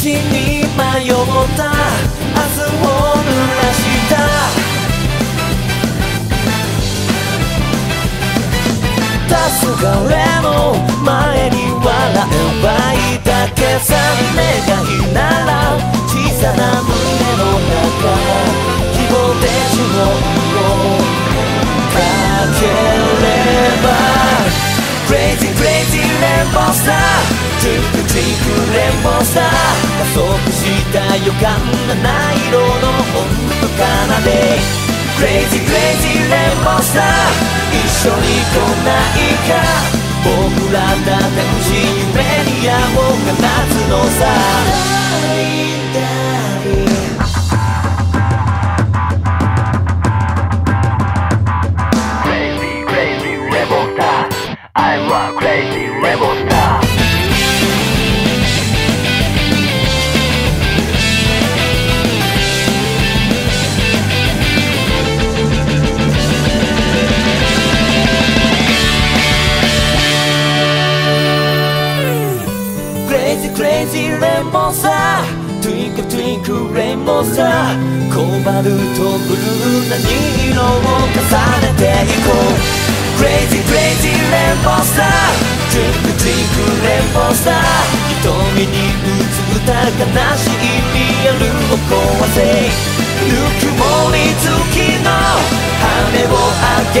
ちに迷った。明日を濡らした。が俺も前に笑えばいいだけさ。願いなら小さな胸の中希望で自分をければ。Crazy Crazy 連邦ー連もさ加速した予感がない色の本当かなで。Crazy Crazy 連もさ一緒に来ないか。僕らだって無夢に矢を放つのさ。Crazy Rebel Star. I'm a Crazy Rebel レイジークレイジーレンボーさ Twinkle twinkle レインボーさ。コバルトブルーな色を重ねていこう。 Crazy crazy rainbow さ Twinkle twinkle rainbow さ。瞳に映った悲しいリアルを壊せ。ぬくもり月の羽を上げ